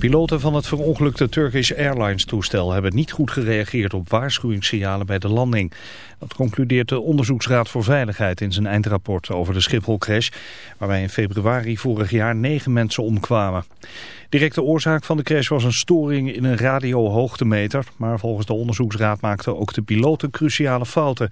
piloten van het verongelukte Turkish Airlines toestel hebben niet goed gereageerd op waarschuwingssignalen bij de landing. Dat concludeert de Onderzoeksraad voor Veiligheid in zijn eindrapport over de Schiphol-crash, waarbij in februari vorig jaar negen mensen omkwamen. Directe oorzaak van de crash was een storing in een radiohoogtemeter, maar volgens de onderzoeksraad maakten ook de piloten cruciale fouten.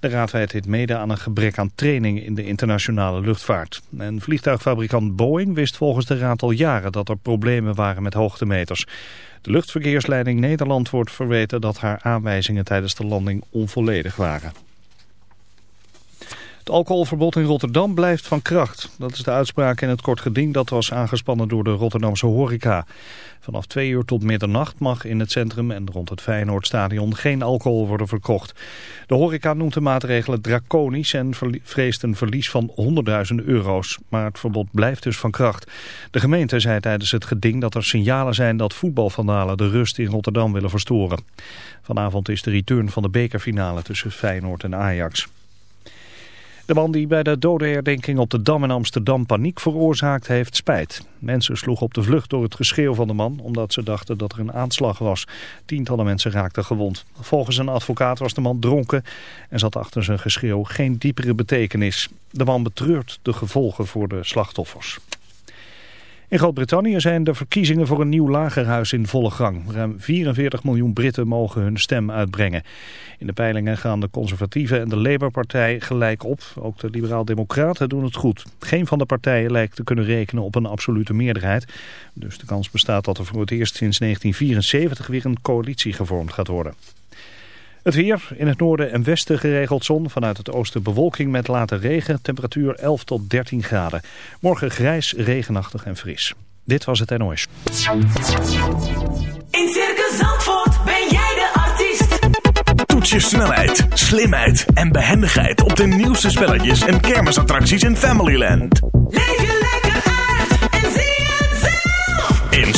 De raad wijt dit mede aan een gebrek aan training in de internationale luchtvaart. En vliegtuigfabrikant Boeing wist volgens de raad al jaren dat er problemen waren met hoogtemeters. De luchtverkeersleiding Nederland wordt verweten dat haar aanwijzingen tijdens de landing onvolledig waren. Het alcoholverbod in Rotterdam blijft van kracht. Dat is de uitspraak in het kort geding dat was aangespannen door de Rotterdamse horeca. Vanaf twee uur tot middernacht mag in het centrum en rond het Feyenoordstadion geen alcohol worden verkocht. De horeca noemt de maatregelen draconisch en vreest een verlies van 100.000 euro's. Maar het verbod blijft dus van kracht. De gemeente zei tijdens het geding dat er signalen zijn dat voetbalvanalen de rust in Rotterdam willen verstoren. Vanavond is de return van de bekerfinale tussen Feyenoord en Ajax. De man die bij de dodenherdenking op de Dam in Amsterdam paniek veroorzaakt heeft spijt. Mensen sloegen op de vlucht door het geschreeuw van de man omdat ze dachten dat er een aanslag was. Tientallen mensen raakten gewond. Volgens een advocaat was de man dronken en zat achter zijn geschreeuw geen diepere betekenis. De man betreurt de gevolgen voor de slachtoffers. In Groot-Brittannië zijn de verkiezingen voor een nieuw lagerhuis in volle gang. Ruim 44 miljoen Britten mogen hun stem uitbrengen. In de peilingen gaan de conservatieven en de Labour-partij gelijk op. Ook de liberaal-democraten doen het goed. Geen van de partijen lijkt te kunnen rekenen op een absolute meerderheid. Dus de kans bestaat dat er voor het eerst sinds 1974 weer een coalitie gevormd gaat worden. Het weer, in het noorden en westen geregeld zon, vanuit het oosten bewolking met late regen, temperatuur 11 tot 13 graden. Morgen grijs, regenachtig en fris. Dit was het NOS. In Circus Zandvoort ben jij de artiest. Toets je snelheid, slimheid en behendigheid op de nieuwste spelletjes en kermisattracties in Familyland. Leef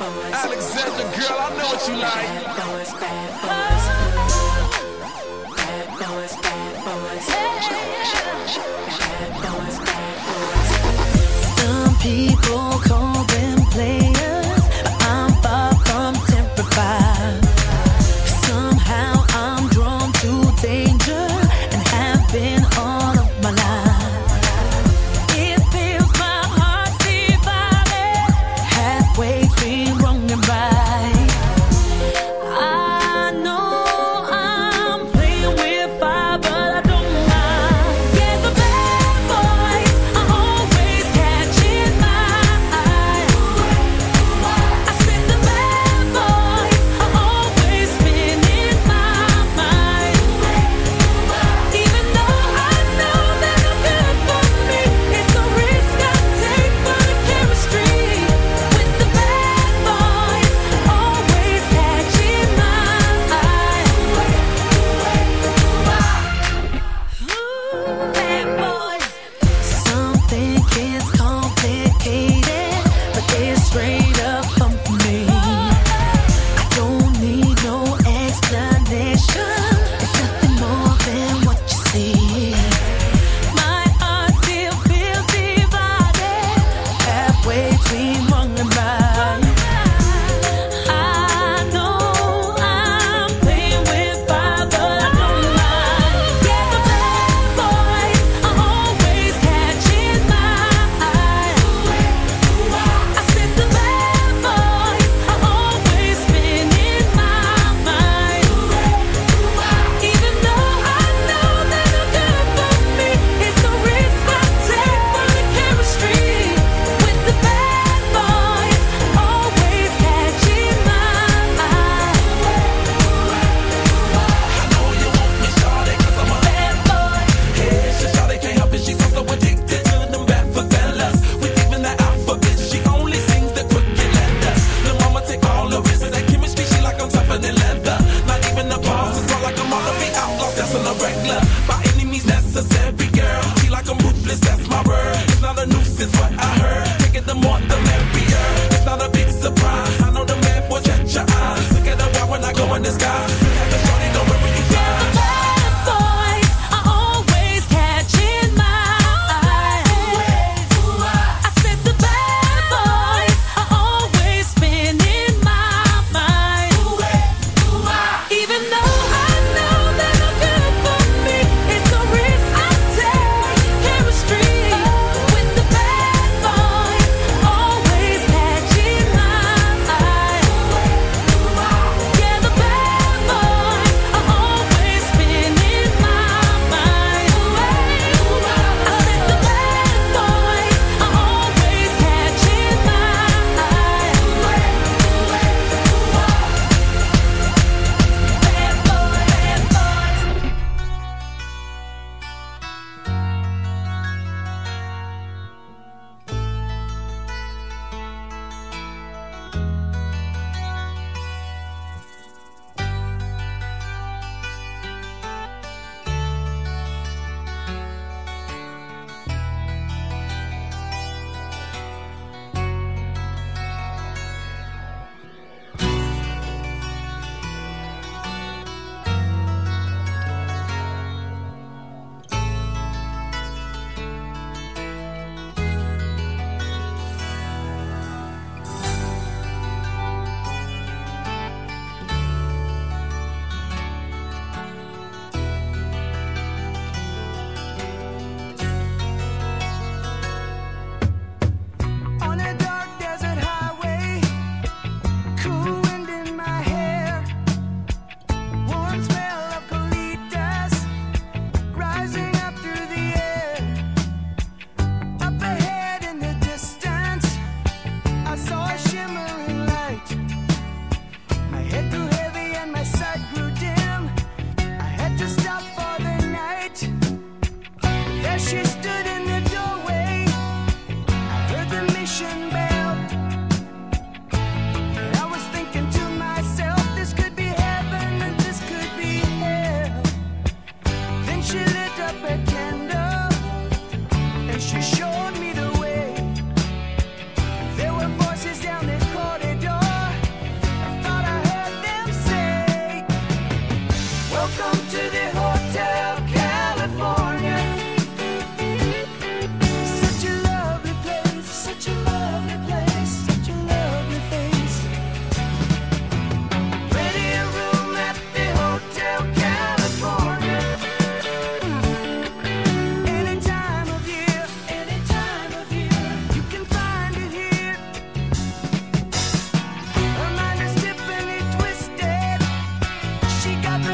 Alexander, girl, I know what you like. Bad boys, bad boys. Bad boys, bad boys. Some people.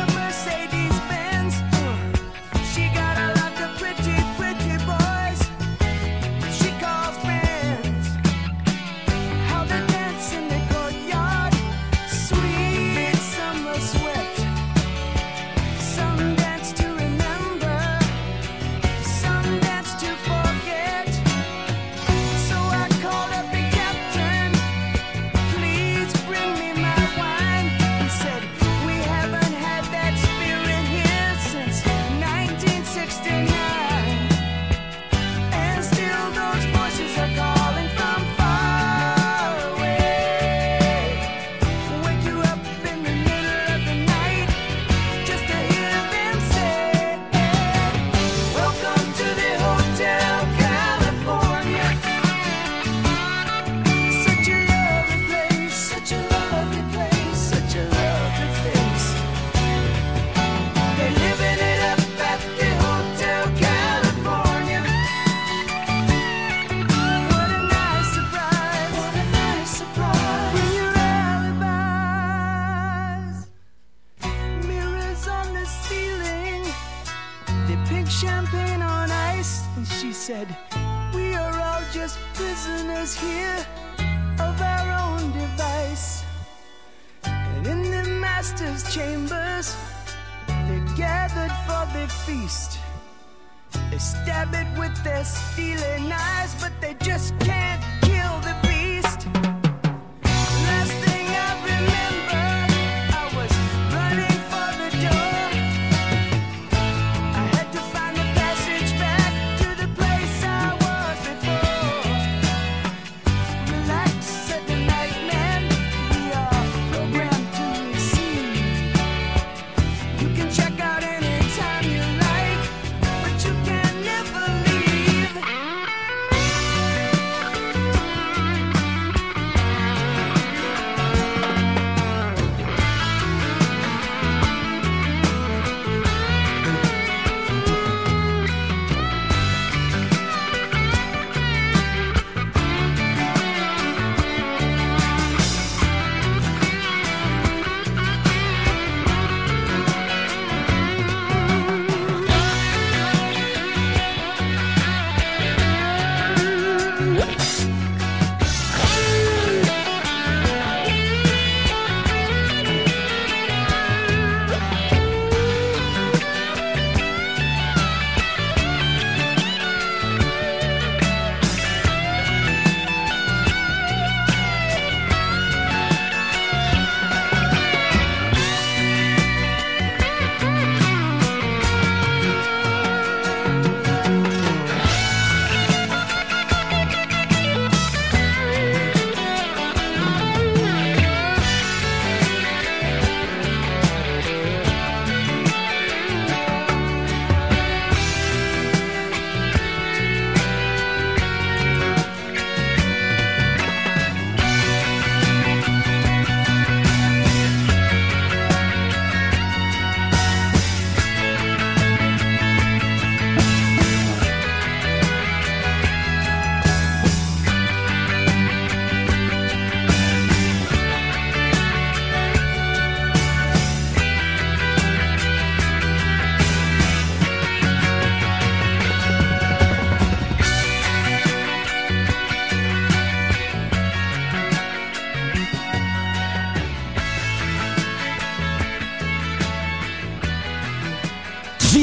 She got the Mercedes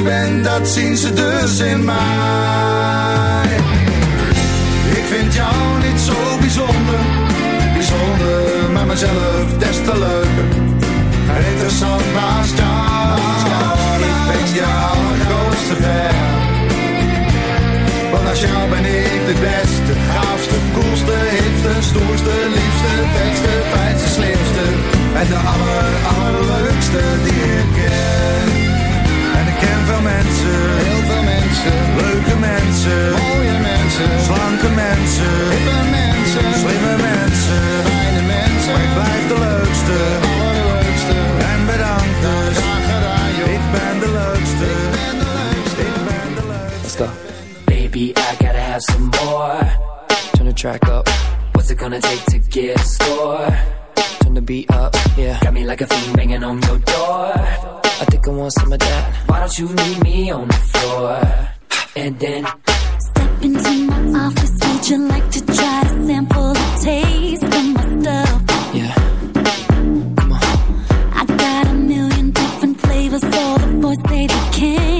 Niet bent, dat zien ze dus in mij. Ik vind jou niet zo bijzonder, bijzonder, maar mezelf des te leuker. Interessant naast jou, ik ben je allergrootste fan. Want als jou ben ik de beste, gaafste, koelste, hipste, stoerste, liefste, vetste, fijnste, slimste. En de aller, allerleukste die ik ken. Ken veel mensen, heel veel mensen, leuke mensen, mooie mensen, slanke mensen, hippe mensen, slimme mensen, fijne mensen. Maar ik blijf de leukste, allerleukste. En bedankt dus, graag gedaan joh. Ik ben de leukste, ik ben de leukste, ik ben de leukste. Let's go. Baby, I gotta have some more. Turn the track up. What's it gonna take to get a score? Turn the beat up, yeah. Got me like a fiend banging on your door. I think I want some of that. Why don't you meet me on the floor? And then Step into my office, would you like to try to sample a taste of my stuff? Yeah. Come on. I got a million different flavors, so the boys say they can't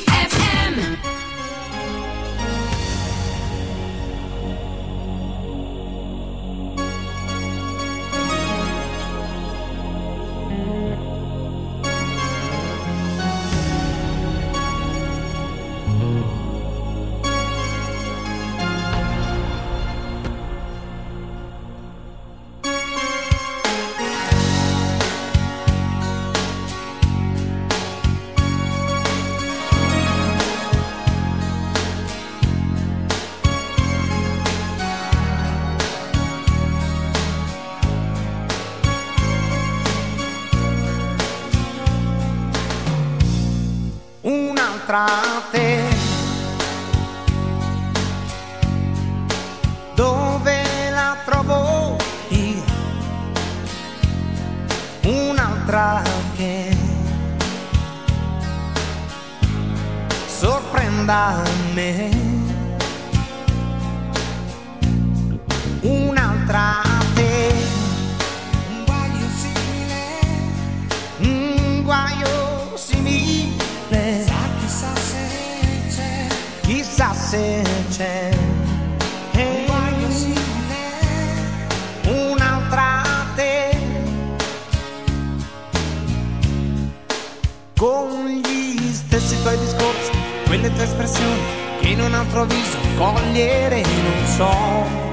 in un altro viso cogliere non so.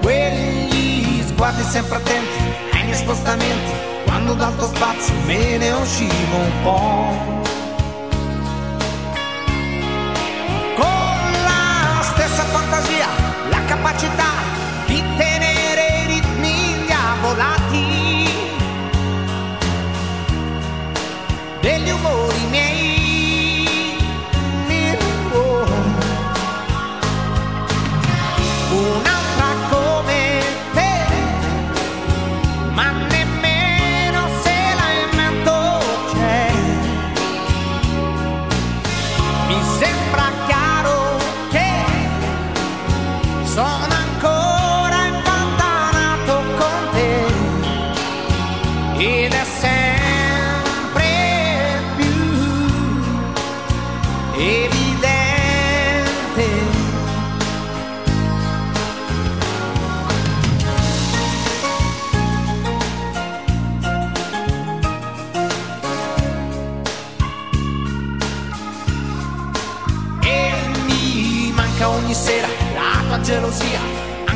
Quegli sguardi sempre attenti ai miei spostamenti quando dal tuo spazio me ne uscivo un po' con la stessa fantasia la capacità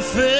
Have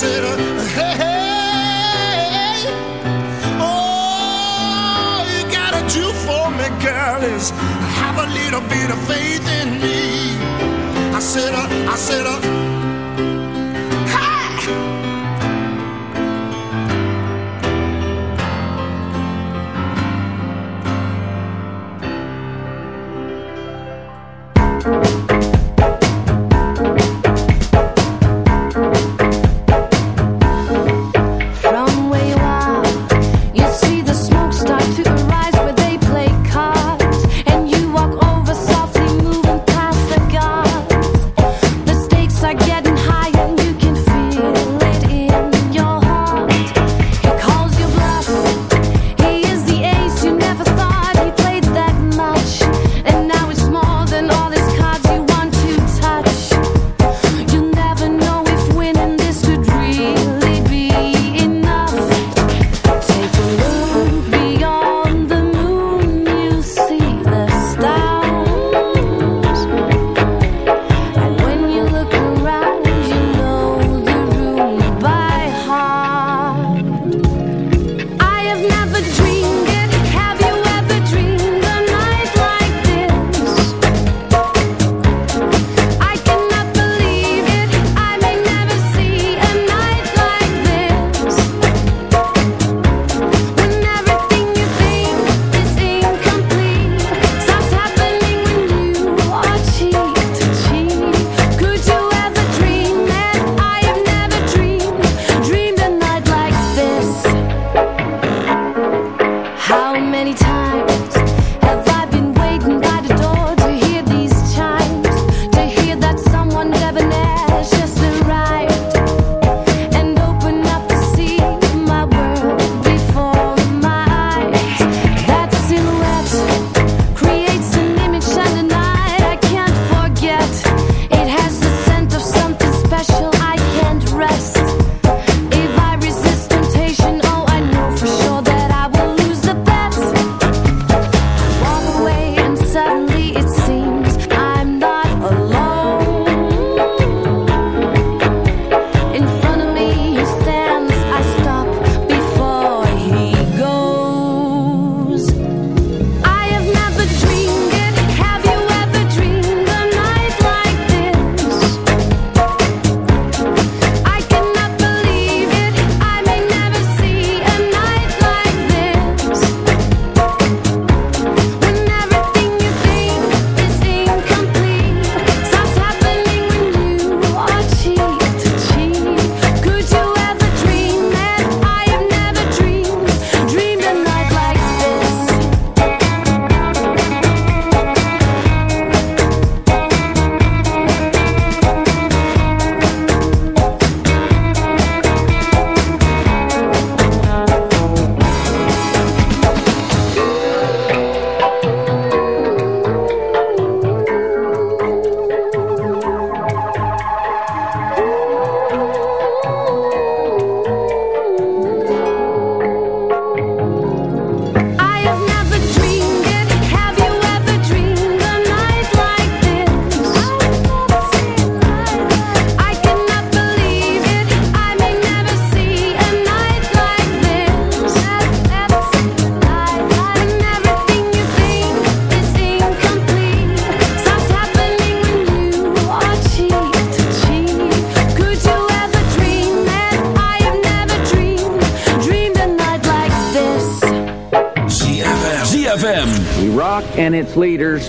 I uh, hey, hey, all you gotta do for me, girl, is have a little bit of faith in me. I said, uh, I said, uh,